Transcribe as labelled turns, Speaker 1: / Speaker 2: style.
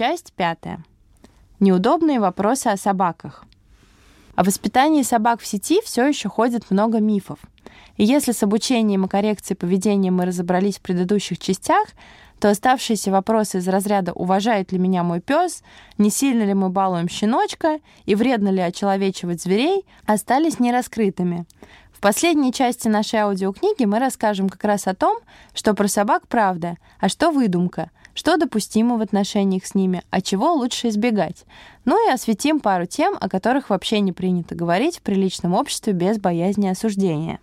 Speaker 1: Часть пятая. Неудобные вопросы о собаках. О воспитании собак в сети все еще ходит много мифов. И если с обучением и коррекцией поведения мы разобрались в предыдущих частях, то оставшиеся вопросы из разряда «уважает ли меня мой пес?», «не сильно ли мы балуем щеночка?» и «вредно ли очеловечивать зверей?» остались нераскрытыми. В последней части нашей аудиокниги мы расскажем как раз о том, что про собак правда, а что выдумка, что допустимо в отношениях с ними, а чего лучше избегать. Ну и осветим пару тем, о которых вообще не принято говорить в приличном обществе без боязни осуждения.